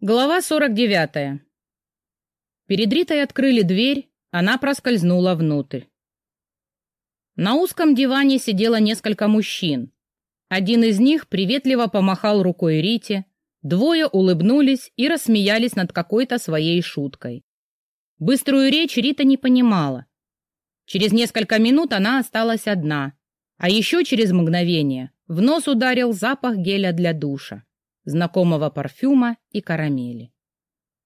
Глава 49. Перед Ритой открыли дверь, она проскользнула внутрь. На узком диване сидело несколько мужчин. Один из них приветливо помахал рукой Рите, двое улыбнулись и рассмеялись над какой-то своей шуткой. Быструю речь Рита не понимала. Через несколько минут она осталась одна, а еще через мгновение в нос ударил запах геля для душа знакомого парфюма и карамели.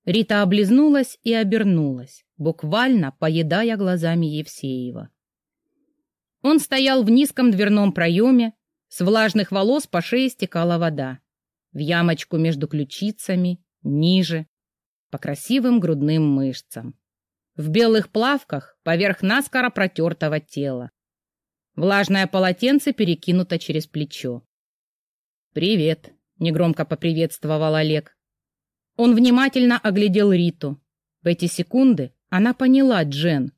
Рита облизнулась и обернулась, буквально поедая глазами Евсеева. Он стоял в низком дверном проеме, с влажных волос по шее стекала вода, в ямочку между ключицами, ниже, по красивым грудным мышцам, в белых плавках поверх наскоро протертого тела. Влажное полотенце перекинуто через плечо. «Привет», негромко поприветствовал Олег. Он внимательно оглядел Риту. В эти секунды она поняла Джен.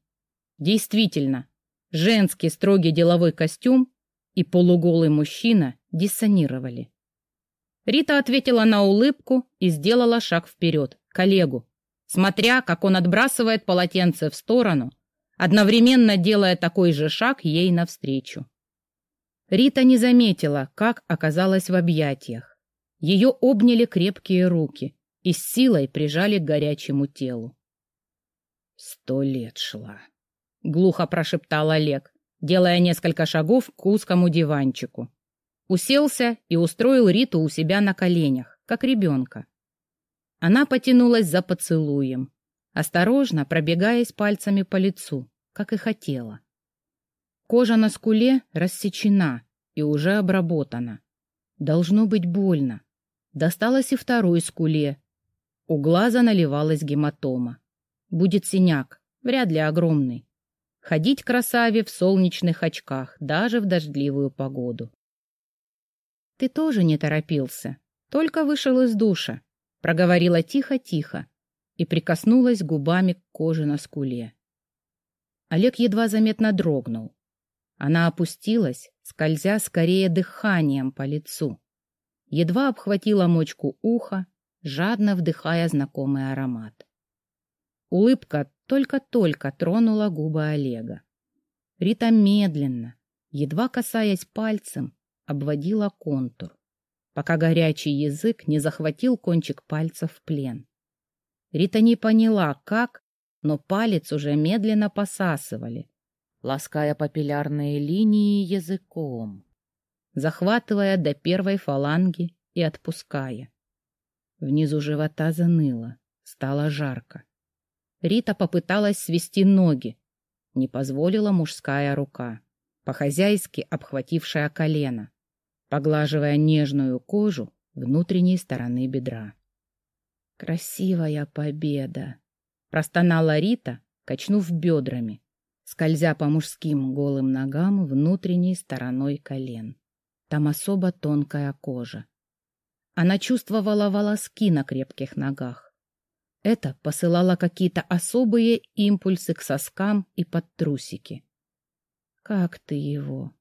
Действительно, женский строгий деловой костюм и полуголый мужчина диссонировали. Рита ответила на улыбку и сделала шаг вперед, к Олегу, смотря, как он отбрасывает полотенце в сторону, одновременно делая такой же шаг ей навстречу. Рита не заметила, как оказалась в объятиях. Ее обняли крепкие руки и с силой прижали к горячему телу. «Сто лет шла», — глухо прошептал Олег, делая несколько шагов к узкому диванчику. Уселся и устроил Риту у себя на коленях, как ребенка. Она потянулась за поцелуем, осторожно пробегаясь пальцами по лицу, как и хотела. Кожа на скуле рассечена и уже обработана. Должно быть больно. Досталось и второй скуле. У глаза наливалась гематома. Будет синяк, вряд ли огромный. Ходить красаве в солнечных очках, даже в дождливую погоду. Ты тоже не торопился, только вышел из душа, проговорила тихо-тихо и прикоснулась губами к коже на скуле. Олег едва заметно дрогнул. Она опустилась, скользя скорее дыханием по лицу едва обхватила мочку уха, жадно вдыхая знакомый аромат. Улыбка только-только тронула губы Олега. Рита медленно, едва касаясь пальцем, обводила контур, пока горячий язык не захватил кончик пальца в плен. Рита не поняла, как, но палец уже медленно посасывали, лаская папиллярные линии языком захватывая до первой фаланги и отпуская. Внизу живота заныло, стало жарко. Рита попыталась свести ноги, не позволила мужская рука, по-хозяйски обхватившая колено, поглаживая нежную кожу внутренней стороны бедра. «Красивая победа!» — простонала Рита, качнув бедрами, скользя по мужским голым ногам внутренней стороной колен. Там особо тонкая кожа. Она чувствовала волоски на крепких ногах. Это посылало какие-то особые импульсы к соскам и под трусики. Как ты его?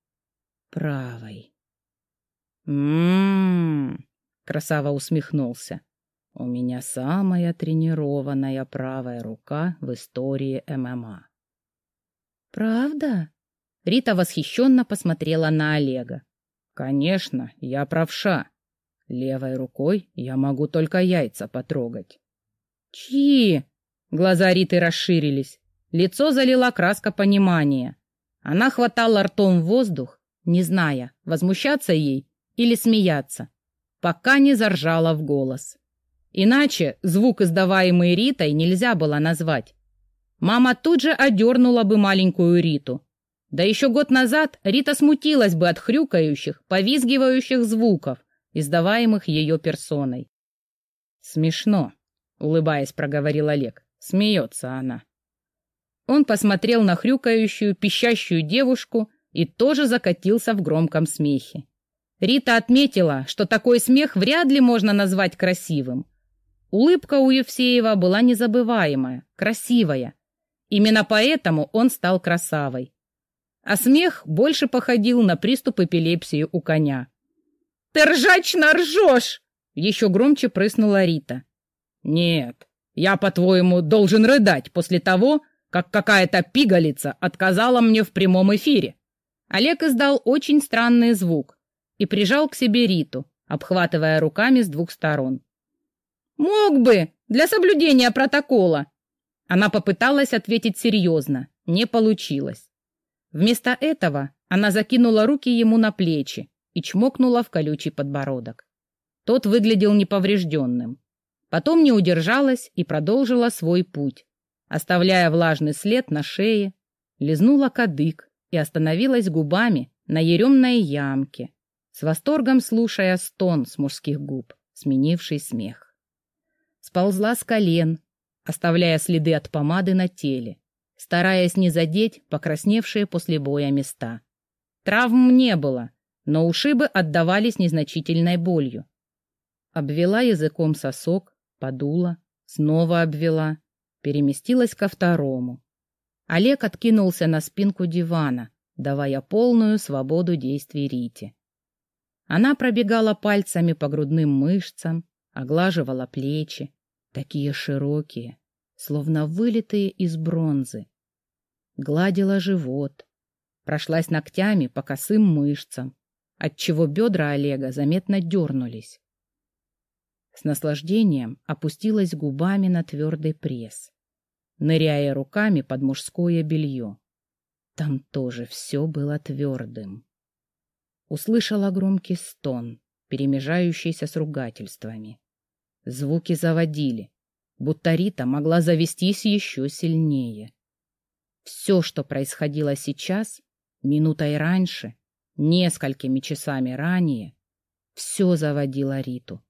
Правой. М-м-м, красава усмехнулся. У меня самая тренированная правая рука в истории ММА. Правда? Рита восхищенно посмотрела на Олега. Конечно, я правша. Левой рукой я могу только яйца потрогать. Чьи? Глаза Риты расширились. Лицо залила краска понимания. Она хватала ртом воздух, не зная, возмущаться ей или смеяться, пока не заржала в голос. Иначе звук, издаваемый Ритой, нельзя было назвать. Мама тут же одернула бы маленькую Риту, да еще год назад Рита смутилась бы от хрюкающих, повизгивающих звуков, издаваемых ее персоной. «Смешно», — улыбаясь, проговорил Олег. Смеется она. Он посмотрел на хрюкающую, пищащую девушку и тоже закатился в громком смехе. Рита отметила, что такой смех вряд ли можно назвать красивым. Улыбка у Евсеева была незабываемая, красивая. Именно поэтому он стал красавой а смех больше походил на приступ эпилепсии у коня. «Ты ржачно ржешь!» — еще громче прыснула Рита. Нет, я, по-твоему, должен рыдать после того, как какая-то пигалица отказала мне в прямом эфире. Олег издал очень странный звук и прижал к себе Риту, обхватывая руками с двух сторон. «Мог бы, для соблюдения протокола!» Она попыталась ответить серьезно, не получилось. Вместо этого она закинула руки ему на плечи и чмокнула в колючий подбородок. Тот выглядел неповрежденным. Потом не удержалась и продолжила свой путь, оставляя влажный след на шее, лизнула кадык и остановилась губами на еремной ямке, с восторгом слушая стон с мужских губ, сменивший смех. Сползла с колен, оставляя следы от помады на теле, стараясь не задеть покрасневшие после боя места. Травм не было, но ушибы отдавались незначительной болью. Обвела языком сосок, подула, снова обвела, переместилась ко второму. Олег откинулся на спинку дивана, давая полную свободу действий Рите. Она пробегала пальцами по грудным мышцам, оглаживала плечи, такие широкие, словно вылитые из бронзы. Гладила живот, прошлась ногтями по косым мышцам, отчего бедра Олега заметно дернулись. С наслаждением опустилась губами на твердый пресс, ныряя руками под мужское белье. Там тоже все было твердым. Услышала громкий стон, перемежающийся с ругательствами. Звуки заводили, будто Рита могла завестись еще сильнее. Все, что происходило сейчас, минутой раньше, несколькими часами ранее, все заводило Риту.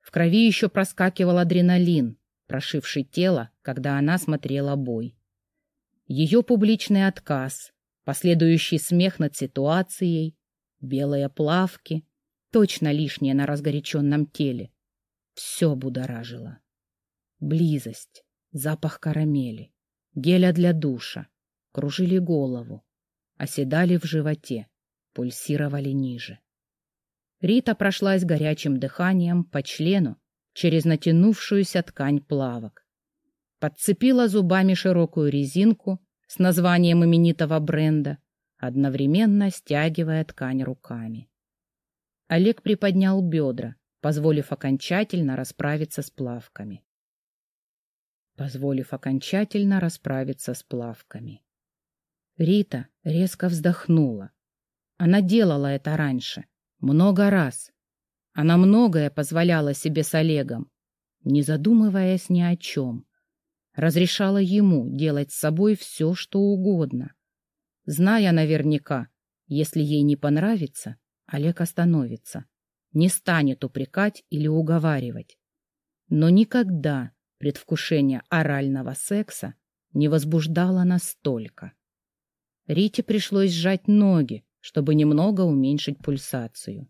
В крови еще проскакивал адреналин, прошивший тело, когда она смотрела бой. Ее публичный отказ, последующий смех над ситуацией, белые плавки, точно лишнее на разгоряченном теле. Все будоражило. Близость, запах карамели, геля для душа, кружили голову, оседали в животе, пульсировали ниже. Рита прошлась горячим дыханием по члену через натянувшуюся ткань плавок. Подцепила зубами широкую резинку с названием именитого бренда, одновременно стягивая ткань руками. Олег приподнял бедра, позволив окончательно расправиться с плавками. Позволив окончательно расправиться с плавками. Рита резко вздохнула. Она делала это раньше, много раз. Она многое позволяла себе с Олегом, не задумываясь ни о чем. Разрешала ему делать с собой все, что угодно. Зная наверняка, если ей не понравится, Олег остановится, не станет упрекать или уговаривать. Но никогда предвкушение орального секса не возбуждало настолько. Рите пришлось сжать ноги, чтобы немного уменьшить пульсацию.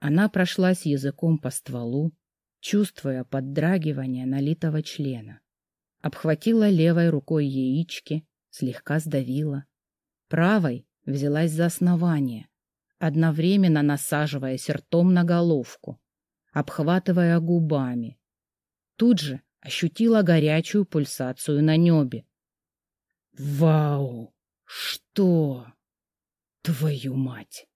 Она прошлась языком по стволу, чувствуя поддрагивание налитого члена. Обхватила левой рукой яички, слегка сдавила. Правой взялась за основание, одновременно насаживаясь ртом на головку, обхватывая губами. Тут же ощутила горячую пульсацию на небе. «Вау! Что?» Твою мать!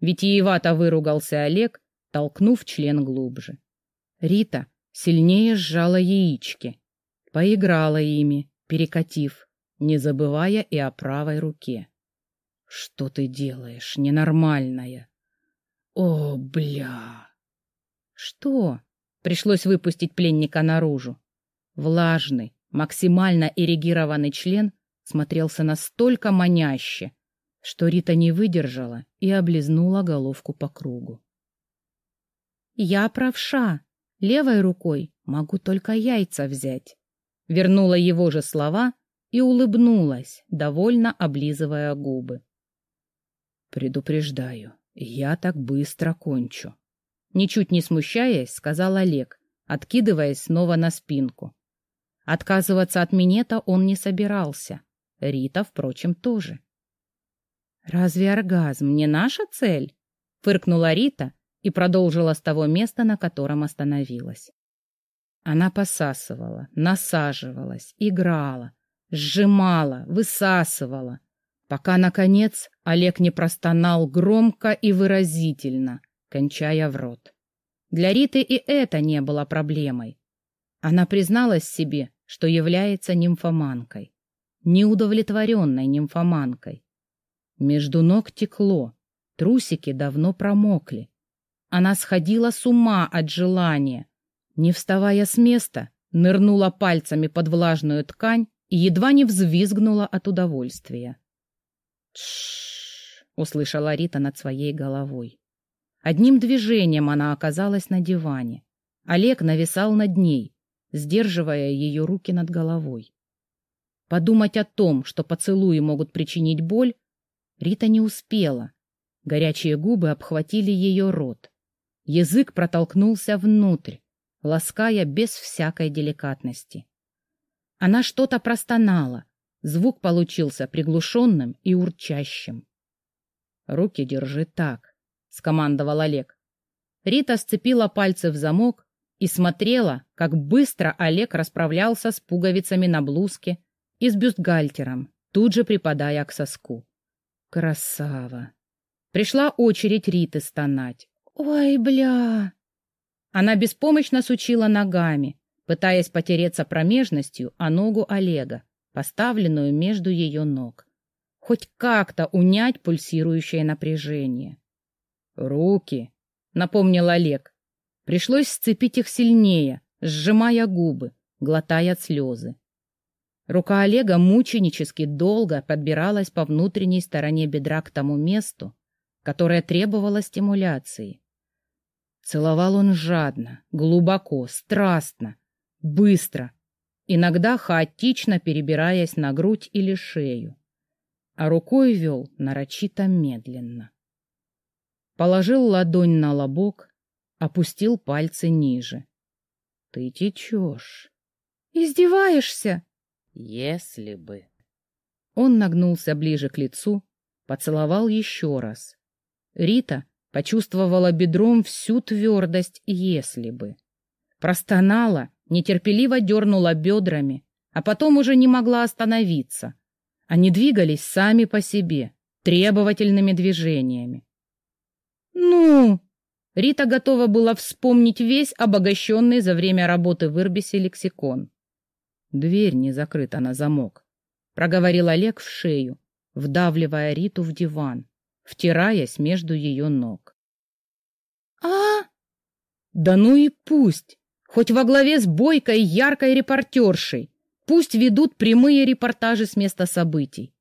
Витиевато выругался Олег, толкнув член глубже. Рита сильнее сжала яички, поиграла ими, перекатив, не забывая и о правой руке. Что ты делаешь, ненормальная? О, бля! Что? Пришлось выпустить пленника наружу. Влажный, максимально эрегированный член смотрелся настолько маняще, что Рита не выдержала и облизнула головку по кругу. «Я правша. Левой рукой могу только яйца взять». Вернула его же слова и улыбнулась, довольно облизывая губы. «Предупреждаю, я так быстро кончу». Ничуть не смущаясь, сказал Олег, откидываясь снова на спинку. Отказываться от минета он не собирался. Рита, впрочем, тоже. «Разве оргазм не наша цель?» — фыркнула Рита и продолжила с того места, на котором остановилась. Она посасывала, насаживалась, играла, сжимала, высасывала, пока, наконец, Олег не простонал громко и выразительно, кончая в рот. Для Риты и это не было проблемой. Она призналась себе, что является нимфоманкой, неудовлетворенной нимфоманкой. Между ног текло, трусики давно промокли. Она сходила с ума от желания. Не вставая с места, нырнула пальцами под влажную ткань и едва не взвизгнула от удовольствия. «Тш-ш-ш!» услышала Рита над своей головой. Одним движением она оказалась на диване. Олег нависал над ней, сдерживая ее руки над головой. Подумать о том, что поцелуи могут причинить боль, Рита не успела. Горячие губы обхватили ее рот. Язык протолкнулся внутрь, лаская без всякой деликатности. Она что-то простонала. Звук получился приглушенным и урчащим. «Руки держи так», — скомандовал Олег. Рита сцепила пальцы в замок и смотрела, как быстро Олег расправлялся с пуговицами на блузке и с бюстгальтером, тут же припадая к соску. Красава! Пришла очередь Риты стонать. «Ой, бля!» Она беспомощно сучила ногами, пытаясь потереться промежностью о ногу Олега, поставленную между ее ног. Хоть как-то унять пульсирующее напряжение. «Руки!» — напомнил Олег, Пришлось сцепить их сильнее, сжимая губы, глотая слезы. Рука Олега мученически долго подбиралась по внутренней стороне бедра к тому месту, которое требовало стимуляции. Целовал он жадно, глубоко, страстно, быстро, иногда хаотично перебираясь на грудь или шею, а рукой вел нарочито медленно. Положил ладонь на лобок, опустил пальцы ниже. — Ты течешь. — Издеваешься? — Если бы. Он нагнулся ближе к лицу, поцеловал еще раз. Рита почувствовала бедром всю твердость «если бы». Простонала, нетерпеливо дернула бедрами, а потом уже не могла остановиться. Они двигались сами по себе, требовательными движениями. «Ну!» Рита готова была вспомнить весь обогащенный за время работы в Ирбисе лексикон. «Дверь не закрыта на замок», — проговорил Олег в шею, вдавливая Риту в диван, втираясь между ее ног. «А?» «Да ну и пусть! Хоть во главе с бойкой яркой репортершей! Пусть ведут прямые репортажи с места событий!»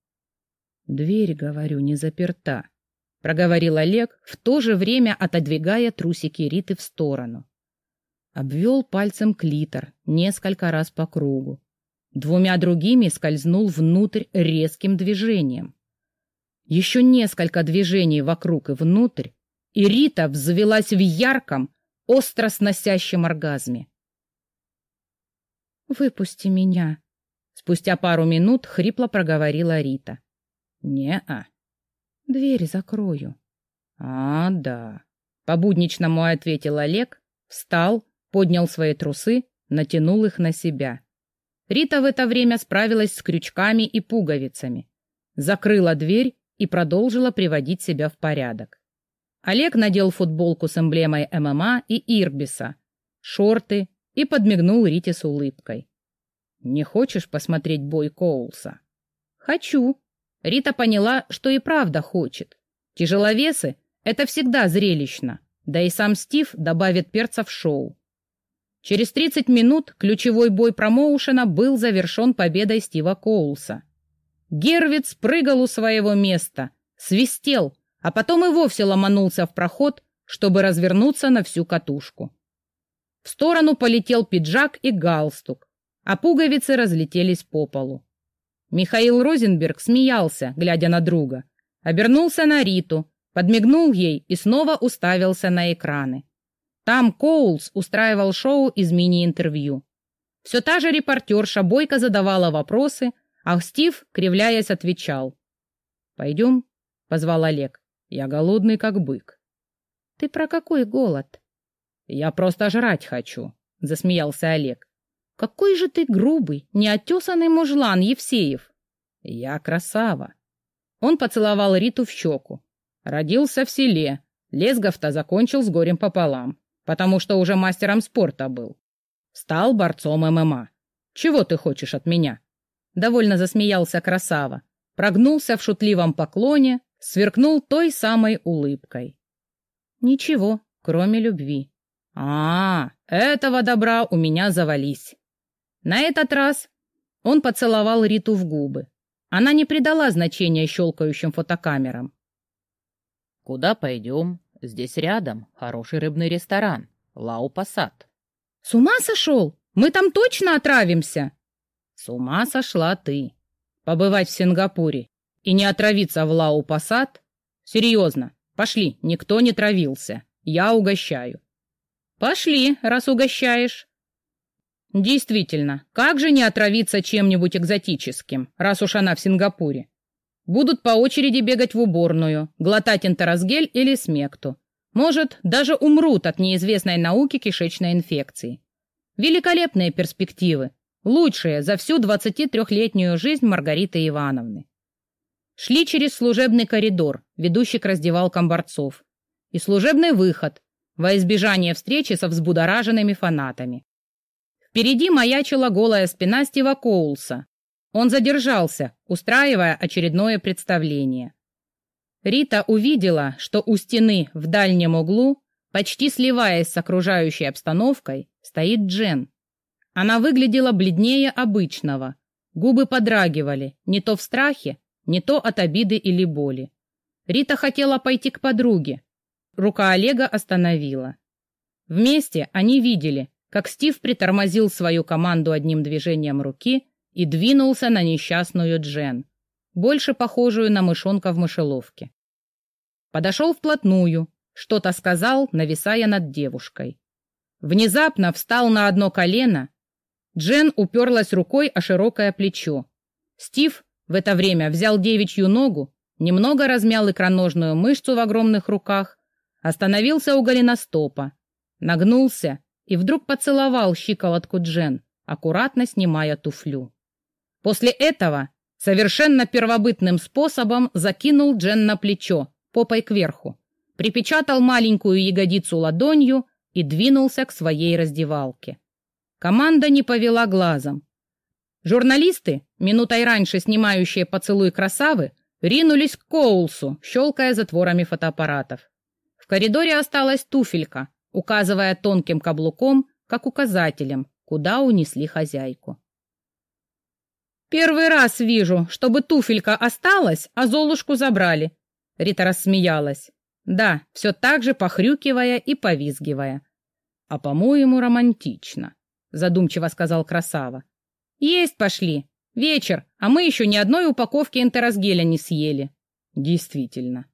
«Дверь, говорю, не заперта», — проговорил Олег, в то же время отодвигая трусики Риты в сторону. Обвел пальцем клитор несколько раз по кругу. Двумя другими скользнул внутрь резким движением. Еще несколько движений вокруг и внутрь, и Рита взвелась в ярком, остро сносящем оргазме. «Выпусти меня», — спустя пару минут хрипло проговорила Рита. «Не-а», Дверь закрою. А, да. По-будничному ответил Олег, встал, поднял свои трусы, натянул их на себя. Рита в это время справилась с крючками и пуговицами, закрыла дверь и продолжила приводить себя в порядок. Олег надел футболку с эмблемой ММА и Ирбиса, шорты и подмигнул Рите с улыбкой. «Не хочешь посмотреть бой Коулса?» «Хочу», Рита поняла, что и правда хочет. Тяжеловесы — это всегда зрелищно, да и сам Стив добавит перца в шоу. Через 30 минут ключевой бой промоушена был завершен победой Стива Коулса. Гервиц прыгал у своего места, свистел, а потом и вовсе ломанулся в проход, чтобы развернуться на всю катушку. В сторону полетел пиджак и галстук, а пуговицы разлетелись по полу. Михаил Розенберг смеялся, глядя на друга, обернулся на Риту, подмигнул ей и снова уставился на экраны. Там Коулс устраивал шоу из мини-интервью. Все та же репортерша бойко задавала вопросы, а Стив, кривляясь, отвечал. «Пойдем?» — позвал Олег. «Я голодный, как бык». «Ты про какой голод?» «Я просто жрать хочу. — засмеялся Олег. «Какой же ты грубый, неотесанный мужлан, Евсеев!» «Я красава!» Он поцеловал Риту в щеку. Родился в селе, Лесгов-то закончил с горем пополам, потому что уже мастером спорта был. Стал борцом ММА. Чего ты хочешь от меня? Довольно засмеялся красава, прогнулся в шутливом поклоне, сверкнул той самой улыбкой. Ничего, кроме любви. А, этого добра у меня завались. На этот раз он поцеловал Риту в губы. Она не придала значения щелкающим фотокамерам. «Куда пойдем? Здесь рядом хороший рыбный ресторан. Лау Пассат». «С ума сошел? Мы там точно отравимся?» «С ума сошла ты. Побывать в Сингапуре и не отравиться в Лау Пассат? Серьезно, пошли, никто не травился. Я угощаю». «Пошли, раз угощаешь». Действительно, как же не отравиться чем-нибудь экзотическим, раз уж она в Сингапуре? Будут по очереди бегать в уборную, глотать энтеросгель или смекту. Может, даже умрут от неизвестной науки кишечной инфекции. Великолепные перспективы, лучшие за всю 23-летнюю жизнь Маргариты Ивановны. Шли через служебный коридор, ведущий к раздевалкам борцов, и служебный выход, во избежание встречи со взбудораженными фанатами. Впереди маячила голая спина Стива Коулса. Он задержался, устраивая очередное представление. Рита увидела, что у стены в дальнем углу, почти сливаясь с окружающей обстановкой, стоит Джен. Она выглядела бледнее обычного, губы подрагивали, не то в страхе, не то от обиды или боли. Рита хотела пойти к подруге. Рука Олега остановила. Вместе они видели, как Стив притормозил свою команду одним движением руки и двинулся на несчастную Джен, больше похожую на мышонка в мышеловке. Подошел вплотную, что-то сказал, нависая над девушкой. Внезапно встал на одно колено. Джен уперлась рукой о широкое плечо. Стив в это время взял девичью ногу, немного размял икроножную мышцу в огромных руках, остановился у голеностопа, нагнулся и вдруг поцеловал щиколотку Джен, аккуратно снимая туфлю. После этого совершенно первобытным способом закинул Джен на плечо, попой кверху, припечатал маленькую ягодицу ладонью и двинулся к своей раздевалке. Команда не повела глазом. Журналисты, минутой раньше снимающие поцелуй красавы, ринулись к Коулсу, щелкая затворами фотоаппаратов. В коридоре осталась туфелька, указывая тонким каблуком, как указателем, куда унесли хозяйку. «Первый раз вижу, чтобы туфелька осталась, а Золушку забрали», — Рита рассмеялась. «Да, все так же похрюкивая и повизгивая». «А, по-моему, романтично», — задумчиво сказал Красава. «Есть пошли. Вечер, а мы еще ни одной упаковки энтеросгеля не съели». «Действительно».